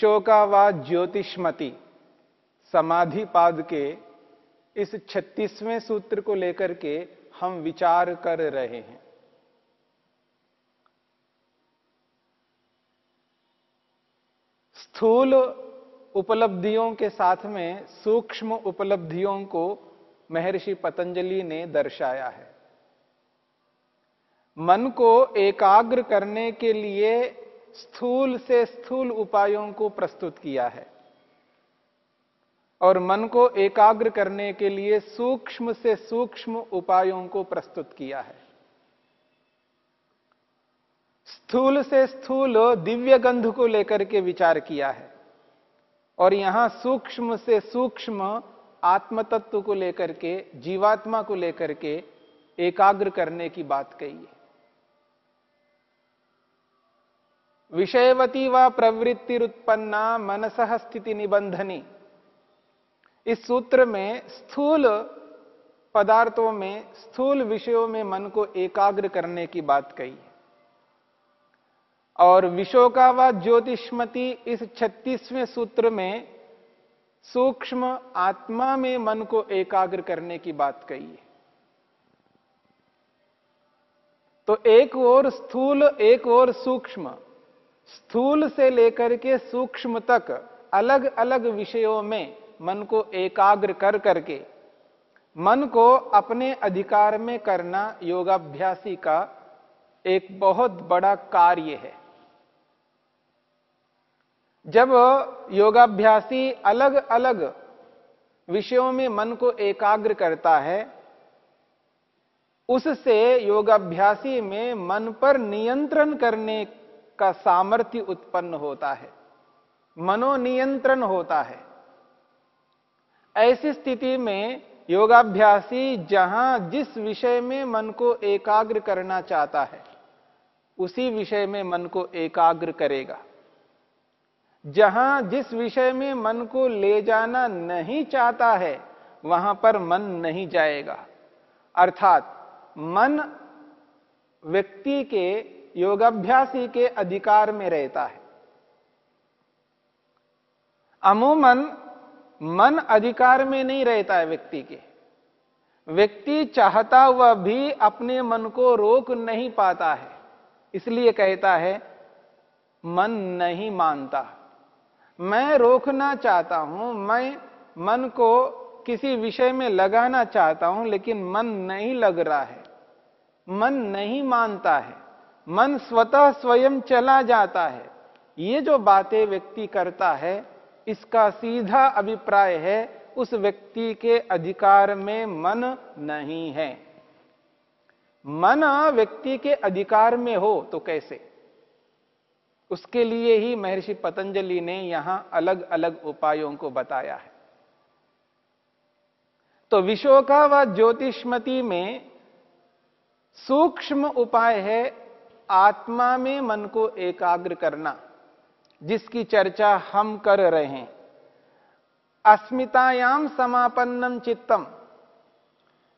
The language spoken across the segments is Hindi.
विशोकावाद ज्योतिष्मति समाधि पाद के इस छत्तीसवें सूत्र को लेकर के हम विचार कर रहे हैं। स्थूल उपलब्धियों के साथ में सूक्ष्म उपलब्धियों को महर्षि पतंजलि ने दर्शाया है। मन को एकाग्र करने के लिए स्थूल से स्थूल उपायों को प्रस्तुत किया है और मन को एकाग्र करने के लिए सूक्ष्म से सूक्ष्म उपायों को प्रस्तुत किया है। स्थूल से स्थूल दिव्य गंध को लेकर के विचार किया है और यहाँ सूक्ष्म से सूक्ष्म आत्म तत्व को लेकर के, जीवात्मा को लेकर के एकाग्र करने की बात कही है। विषयवती व प्रवृत्तिरुत्पन्ना मनसह स्थिति निबंधनी इस सूत्र में स्थूल पदार्थों में, स्थूल विषयों में मन को एकाग्र करने की बात कही और विशोका व ज्योतिष्मति इस छत्तीसवें सूत्र में सूक्ष्म आत्मा में मन को एकाग्र करने की बात कही है। तो एक और स्थूल, एक और सूक्ष्म स्थूल से लेकर के सूक्ष्म तक अलग अलग विषयों में मन को एकाग्र कर करके मन को अपने अधिकार में करना योगाभ्यासी का एक बहुत बड़ा कार्य है। जब योगाभ्यासी अलग अलग विषयों में मन को एकाग्र करता है, उससे योगाभ्यासी में मन पर नियंत्रण करने का सामर्थ्य उत्पन्न होता है, मनोनियंत्रण होता है। ऐसी स्थिति में योगाभ्यासी जहाँ जिस विषय में मन को एकाग्र करना चाहता है, उसी विषय में मन को एकाग्र करेगा। जहाँ जिस विषय में मन को ले जाना नहीं चाहता है, वहाँ पर मन नहीं जाएगा। अर्थात मन व्यक्ति के योगाभ्यासी के अधिकार में रहता है। अमूमन मन अधिकार में नहीं रहता है व्यक्ति के। व्यक्ति चाहता हुआ भी अपने मन को रोक नहीं पाता है। इसलिए कहता है, मन नहीं मानता। मैं रोकना चाहता हूँ, मैं मन को किसी विषय में लगाना चाहता हूँ, लेकिन मन नहीं लग रहा है। मन नहीं मानता है। मन स्वतः स्वयं चला जाता है। ये जो बातें व्यक्ति करता है, इसका सीधा अभिप्राय है, उस व्यक्ति के अधिकार में मन नहीं है। मन व्यक्ति के अधिकार में हो तो कैसे? उसके लिए ही महर्षि पतंजलि ने यहाँ अलग अलग उपायों को बताया है। तो विशोका व ज्योतिष्मति में सूक्ष्म उपाय है आत्मा में मन को एकाग्र करना, जिसकी चर्चा हम कर रहे हैं। अस्मितायाम समापन्नम चित्तम।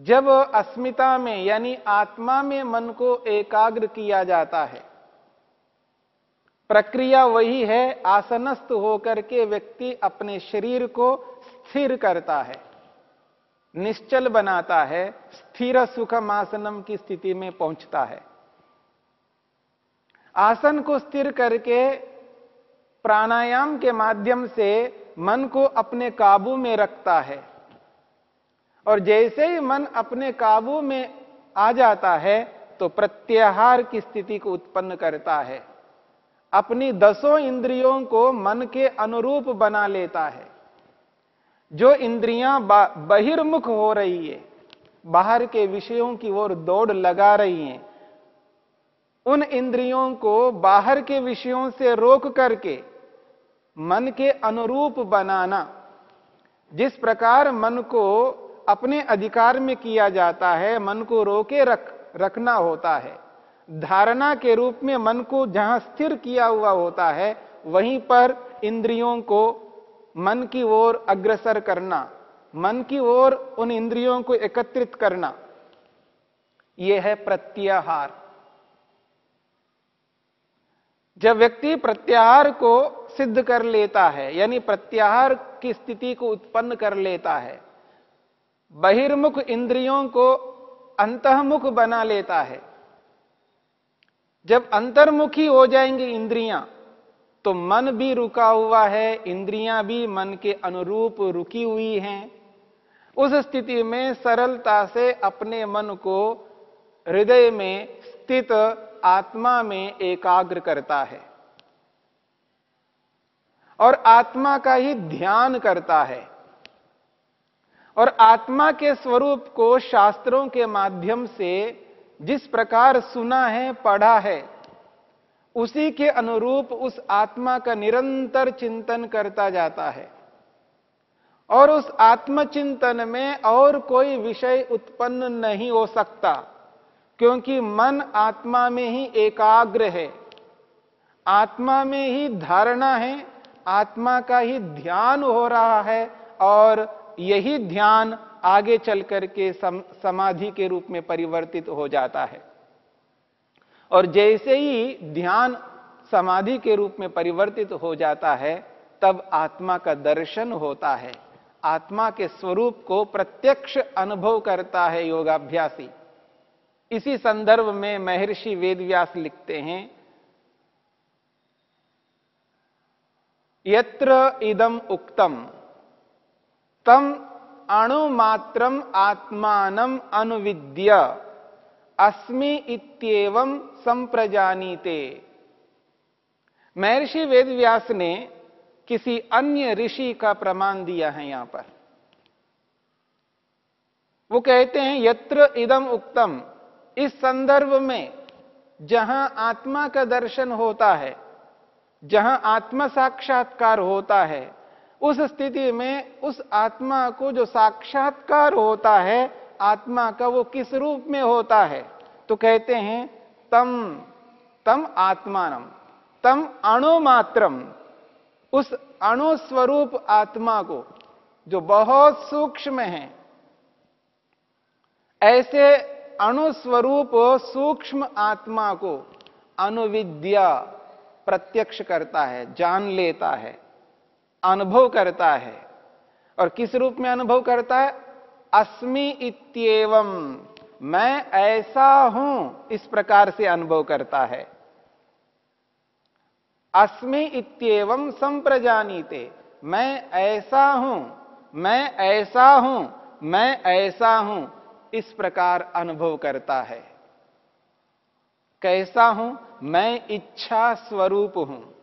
जब अस्मिता में, यानी आत्मा में मन को एकाग्र किया जाता है, प्रक्रिया वही है, आसनस्थ होकर के व्यक्ति अपने शरीर को स्थिर करता है, निश्चल बनाता है, स्थिर सुखम आसनम की स्थिति में पहुँचता है। आसन को स्थिर करके प्राणायाम के माध्यम से मन को अपने काबू में रखता है। और जैसे ही मन अपने काबू में आ जाता है तो प्रत्याहार की स्थिति को उत्पन्न करता है। अपनी दसों इंद्रियों को मन के अनुरूप बना लेता है। जो इंद्रियाँ बहिर्मुख हो रही है, बाहर के विषयों की ओर दौड़ लगा रही हैं उन इंद्रियों को बाहर के विषयों से रोक करके मन के अनुरूप बनाना, जिस प्रकार मन को अपने अधिकार में किया जाता है, मन को रोके रख, रखना होता है। धारणा के रूप में मन को जहाँ स्थिर किया हुआ होता है, वहीं पर इंद्रियों को मन की ओर अग्रसर करना, मन की ओर उन इंद्रियों को एकत्रित करना यह है प्रत्याहार। जब व्यक्ति प्रत्याहार को सिद्ध कर लेता है, यानी प्रत्याहार की स्थिति को उत्पन्न कर लेता है, बहिर्मुख इंद्रियों को अंतमुख बना लेता है। जब अंतर्मुखी हो जाएँगी इंद्रियाँ तो मन भी रुका हुआ है, इंद्रियाँ भी मन के अनुरूप रुकी हुई हैं। उस स्थिति में सरलता से अपने मन को हृदय में स्थित आत्मा में एकाग्र करता है और आत्मा का ही ध्यान करता है और आत्मा के स्वरूप को शास्त्रों के माध्यम से जिस प्रकार सुना है, पढ़ा है, उसी के अनुरूप उस आत्मा का निरंतर चिंतन करता जाता है। और उस आत्मचिंतन में और कोई विषय उत्पन्न नहीं हो सकता। क्योंकि मन आत्मा में ही एकाग्र है। आत्मा में ही धारणा है आत्मा का ही ध्यान हो रहा है और यही ध्यान आगे चल करके सम, समाधि के रूप में परिवर्तित हो जाता है। और जैसे ही ध्यान समाधि के रूप में परिवर्तित हो जाता है तब आत्मा का दर्शन होता है। आत्मा के स्वरूप को प्रत्यक्ष अनुभव करता है योगाभ्यासी। इसी संदर्भ में महर्षि वेदव्यास लिखते हैं, यत्र इदम उक्तम, तम अणुमात्र आत्मान अनुविद्य, अस्मि संप्रजानीते। महर्षि वेदव्यास ने किसी अन्य ऋषि का प्रमाण दिया है यहाँ पर। वो कहते हैं, यत्र इदम उक्तम इस संदर्भ में जहाँ आत्मा का दर्शन होता है, जहाँ आत्मा साक्षात्कार होता है, उस स्थिति में उस आत्मा को जो साक्षात्कार होता है, आत्मा का वो किस रूप में होता है? तो कहते हैं, तम तम आत्मानम, तम अणुमात्रम उस अणुस्वरूप आत्मा को, जो बहुत सूक्ष्म है, ऐसे अणुस्वरूप सूक्ष्म आत्मा को अनुविद्या प्रत्यक्ष करता है, जान लेता है, अनुभव करता है। और किस रूप में अनुभव करता है? अस्मि इत्येवम मैं ऐसा हूँ, इस प्रकार से अनुभव करता है। अस्मि इत्येवम संप्रजानीते। मैं ऐसा हूँ, मैं ऐसा हूँ, मैं ऐसा हूँ। इस प्रकार अनुभव करता है। कैसा हूँ? मैं इच्छा स्वरूप हूँ।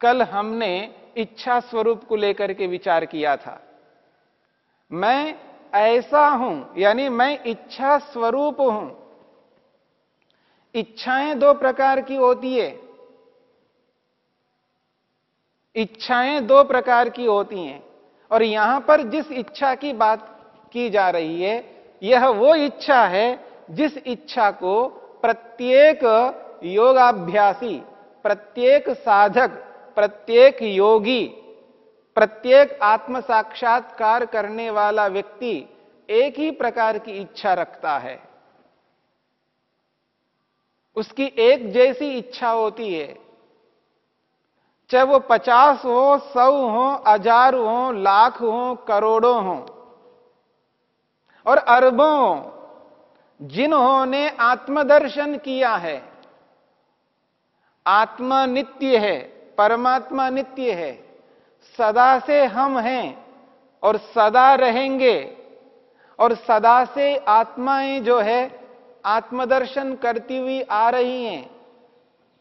कल हमने इच्छा स्वरूप को लेकर के विचार किया था। मैं ऐसा हूँ, यानी मैं इच्छा स्वरूप हूँ। इच्छाएँ दो प्रकार की होती है। इच्छाएँ दो प्रकार की होती हैं। और यहाँ पर जिस इच्छा की बात की जा रही है यह वो इच्छा है जिस इच्छा को प्रत्येक योगाभ्यासी, प्रत्येक साधक, प्रत्येक योगी, प्रत्येक आत्म साक्षात्कार करने वाला व्यक्ति एक ही प्रकार की इच्छा रखता है। उसकी एक जैसी इच्छा होती है। चाहे वो पचास हो, सौ हो, हज़ार हो, लाख हो, करोड़ों हो और अरबों जिन्होंने आत्मदर्शन किया है, आत्मा नित्य है, परमात्मा नित्य है, सदा से हम हैं और सदा रहेंगे और सदा से आत्माएँ जो है, आत्मदर्शन करती हुई आ रही हैं।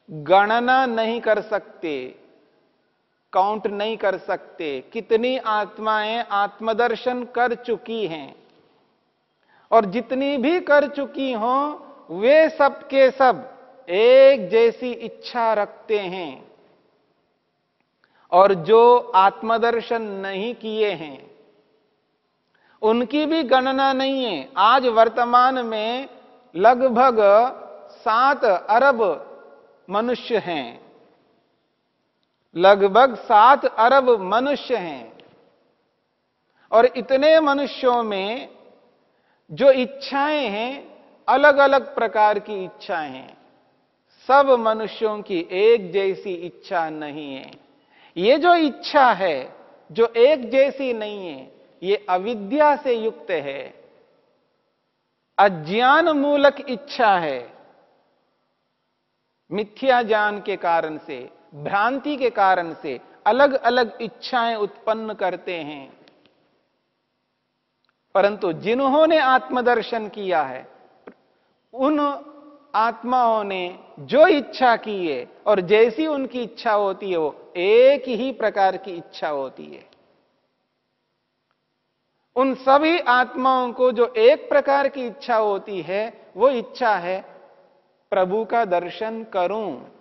गणना नहीं कर सकते काउंट नहीं कर सकते, कितनी आत्माएँ आत्मदर्शन कर चुकी हैं। और जितनी भी कर चुकी हों, वे सब के सब एक जैसी इच्छा रखते हैं। और जो आत्मदर्शन नहीं किए हैं, उनकी भी गणना नहीं है। आज वर्तमान में लगभग सात अरब मनुष्य हैं। लगभग सात अरब मनुष्य हैं। और इतने मनुष्यों में जो इच्छाएँ हैं अलग अलग प्रकार की इच्छाएँ हैं। सब मनुष्यों की एक जैसी इच्छा नहीं है। ये जो इच्छा है, जो एक जैसी नहीं है, ये अविद्या से युक्त है। अज्ञान मूलक इच्छा है। मिथ्या ज्ञान के कारण से, भ्रांति के कारण से अलग अलग इच्छाएँ उत्पन्न करते हैं। परंतु जिन्होंने आत्मदर्शन किया है, उन आत्माओं ने जो इच्छा की है, और जैसी उनकी इच्छा होती है, वो एक ही प्रकार की इच्छा होती है। उन सभी आत्माओं को जो एक प्रकार की इच्छा होती है, वो इच्छा है, प्रभु का दर्शन करूँ।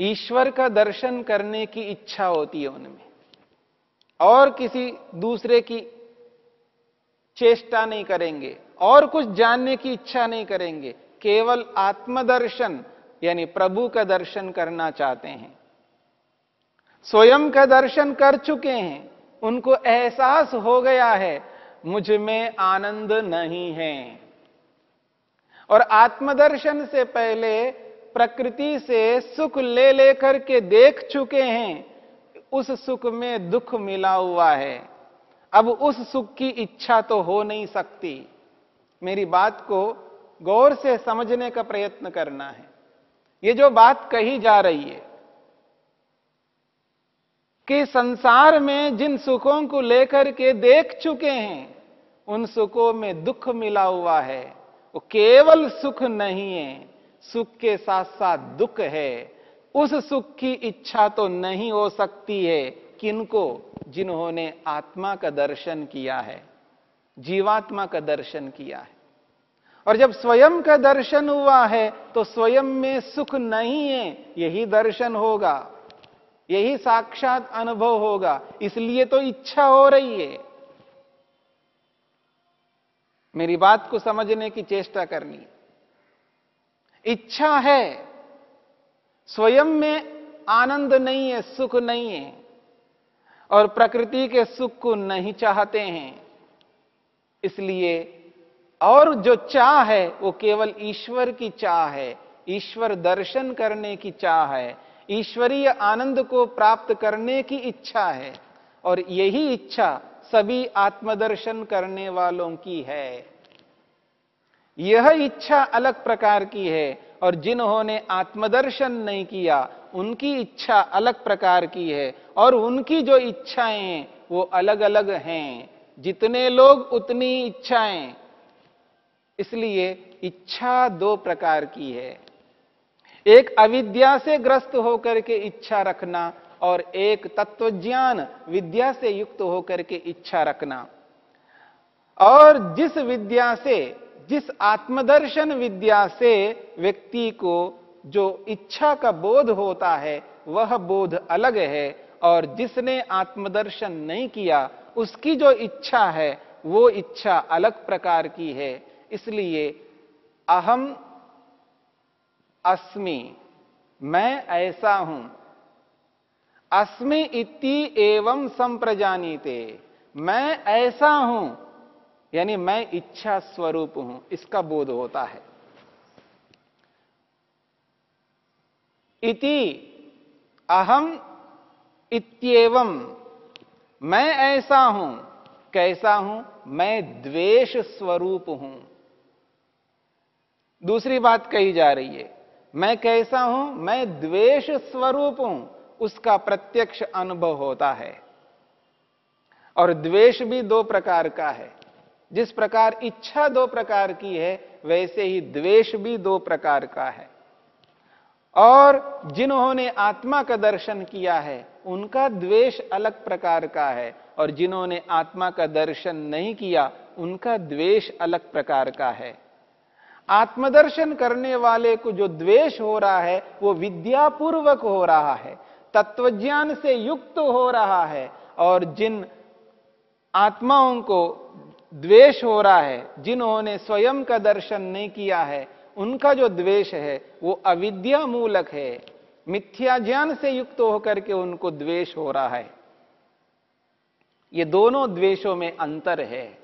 ईश्वर का दर्शन करने की इच्छा होती है उनमें। और किसी दूसरे की चेष्टा नहीं करेंगे, और कुछ जानने की इच्छा नहीं करेंगे, केवल आत्मदर्शन, यानी प्रभु का दर्शन करना चाहते हैं। स्वयं का दर्शन कर चुके हैं, उनको एहसास हो गया है, मुझमें आनंद नहीं है। और आत्मदर्शन से पहले प्रकृति से सुख ले लेकर के देख चुके हैं, उस सुख में दुख मिला हुआ है। अब उस सुख की इच्छा तो हो नहीं सकती। मेरी बात को गौर से समझने का प्रयत्न करना है। ये जो बात कही जा रही है कि संसार में जिन सुखों को लेकर के देख चुके हैं, उन सुखों में दुख मिला हुआ है। वो केवल सुख नहीं है, सुख के साथ साथ दुख है। उस सुख की इच्छा तो नहीं हो सकती है। किनको जिन्होंने आत्मा का दर्शन किया है, जीवात्मा का दर्शन किया है? और जब स्वयं का दर्शन हुआ है तो स्वयं में सुख नहीं है, यही दर्शन होगा, यही साक्षात अनुभव होगा, इसलिए तो इच्छा हो रही है। मेरी बात को समझने की चेष्टा करनी। इच्छा है, स्वयं में आनंद नहीं है, सुख नहीं है। और प्रकृति के सुख को नहीं चाहते हैं। इसलिए और जो चाह है, वो केवल ईश्वर की चाह है। ईश्वर दर्शन करने की चाह है। ईश्वरीय आनंद को प्राप्त करने की इच्छा है। और यही इच्छा सभी आत्मदर्शन करने वालों की है। यह इच्छा अलग प्रकार की है, और जिन्होंने आत्मदर्शन नहीं किया, उनकी इच्छा अलग प्रकार की है। और उनकी जो इच्छाएँ वो अलग अलग हैं। जितने लोग उतनी इच्छाएँ। इसलिए इच्छा दो प्रकार की है। एक अविद्या से ग्रस्त होकर के इच्छा रखना और एक तत्वज्ञान विद्या से युक्त होकर के इच्छा रखना। और जिस विद्या से, जिस आत्मदर्शन विद्या से व्यक्ति को जो इच्छा का बोध होता है, वह बोध अलग है। और जिसने आत्मदर्शन नहीं किया, उसकी जो इच्छा है, वो इच्छा अलग प्रकार की है। इसलिए अहम अस्मि, मैं ऐसा हूँ। अस्मि इति एवं संप्रजानीते, मैं ऐसा हूँ, यानी मैं इच्छा स्वरूप हूँ, इसका बोध होता है। इति अहम इत्येवम मैं ऐसा हूँ, कैसा हूँ? मैं द्वेष स्वरूप हूँ। दूसरी बात कही जा रही है, मैं कैसा हूँ? मैं द्वेष स्वरूप हूँ, उसका प्रत्यक्ष अनुभव होता है। और द्वेष भी दो प्रकार का है, जिस प्रकार इच्छा दो प्रकार की है, वैसे ही द्वेष भी दो प्रकार का है। और जिन्होंने आत्मा का दर्शन किया है उनका द्वेष अलग प्रकार का है और जिन्होंने आत्मा का दर्शन नहीं किया, उनका द्वेष अलग प्रकार का है। आत्मदर्शन करने वाले को जो द्वेष हो रहा है, वो विद्यापूर्वक हो रहा है, तत्वज्ञान से युक्त हो रहा है और जिन आत्माओं को द्वेष हो रहा है, जिन्होंने स्वयं का दर्शन नहीं किया है, उनका जो द्वेष है, वो अविद्या मूलक है। मिथ्या ज्ञान से युक्त होकर के उनको द्वेष हो रहा है। ये दोनों द्वेषों में अंतर है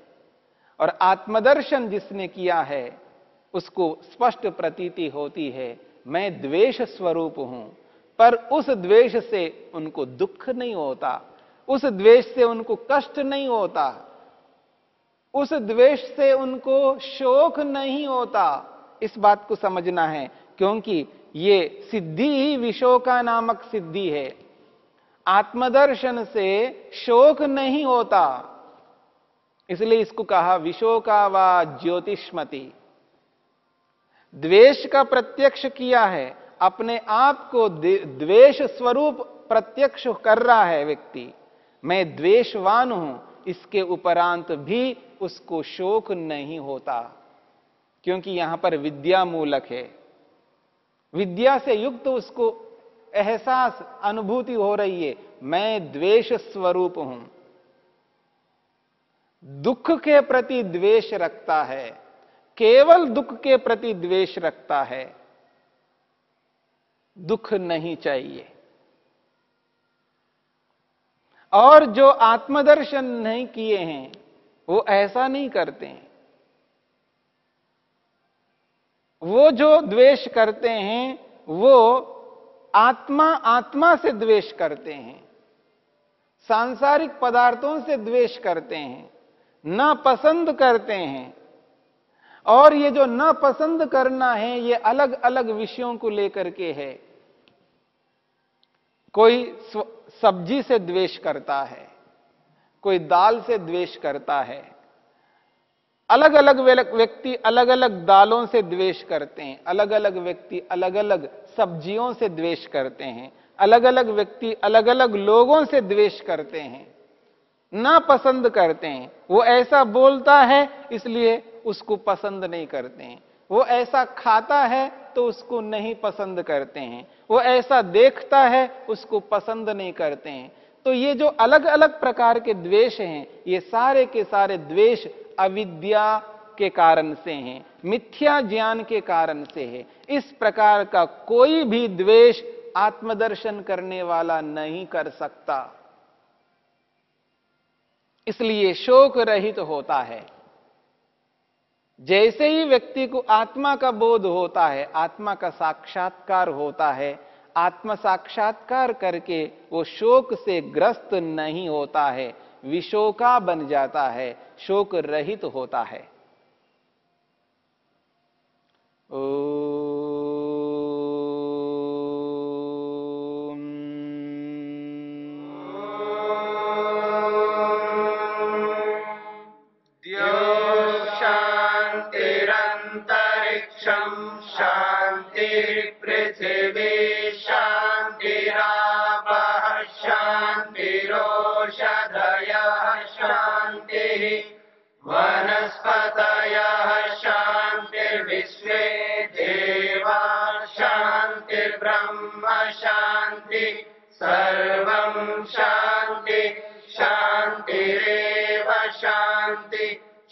और आत्मदर्शन जिसने किया है, उसको स्पष्ट प्रतीति होती है, मैं द्वेष स्वरूप हूँ, पर उस द्वेष से उनको दुख नहीं होता, उस द्वेष से उनको कष्ट नहीं होता, उस द्वेष से उनको शोक नहीं होता। इस बात को समझना है, क्योंकि ये सिद्धि ही विशोका नामक सिद्धि है। आत्मदर्शन से शोक नहीं होता। इसलिए इसको कहा विशोका व ज्योतिष्मति। द्वेष का प्रत्यक्ष किया है, अपने आप को द्वेष स्वरूप प्रत्यक्ष कर रहा है व्यक्ति। मैं द्वेषवान हूँ, इसके उपरांत भी उसको शोक नहीं होता। क्योंकि यहाँ पर विद्या मूलक है। विद्या से युक्त उसको एहसास, अनुभूति हो रही है। मैं द्वेष स्वरूप हूँ। दुख के प्रति द्वेष रखता है। केवल दुख के प्रति द्वेष रखता है। दुख नहीं चाहिए। और जो आत्मदर्शन नहीं किए हैं, वो ऐसा नहीं करते हैं। वो जो द्वेष करते हैं, वो आत्मा आत्मा से द्वेष करते हैं। सांसारिक पदार्थों से द्वेष करते हैं, ना पसंद करते हैं। और ये जो न पसंद करना है, ये अलग अलग विषयों को लेकर के है। कोई सब्ज़ी से द्वेष करता है, कोई दाल से द्वेष करता है अलग अलग व्यक्ति अलग अलग दालों से द्वेष करते हैं। अलग अलग व्यक्ति अलग अलग सब्जियों से द्वेष करते हैं। अलग अलग व्यक्ति अलग अलग लोगों से द्वेष करते हैं। ना पसंद करते हैं। वो ऐसा बोलता है, इसलिए उसको पसंद नहीं करते हैं। वो ऐसा खाता है तो उसको नहीं पसंद करते हैं। वो ऐसा देखता है, उसको पसंद नहीं करते हैं। तो ये जो अलग अलग प्रकार के द्वेष हैं, ये सारे के सारे द्वेष अविद्या के कारण से हैं, मिथ्या ज्ञान के कारण से है। इस प्रकार का कोई भी द्वेष आत्मदर्शन करने वाला नहीं कर सकता। इसलिए शोक रहित तो होता है। जैसे ही व्यक्ति को आत्मा का बोध होता है, आत्मा का साक्षात्कार होता है आत्म साक्षात्कार करके वो शोक से ग्रस्त नहीं होता है। विशोका बन जाता है शोक रहित होता है। ओ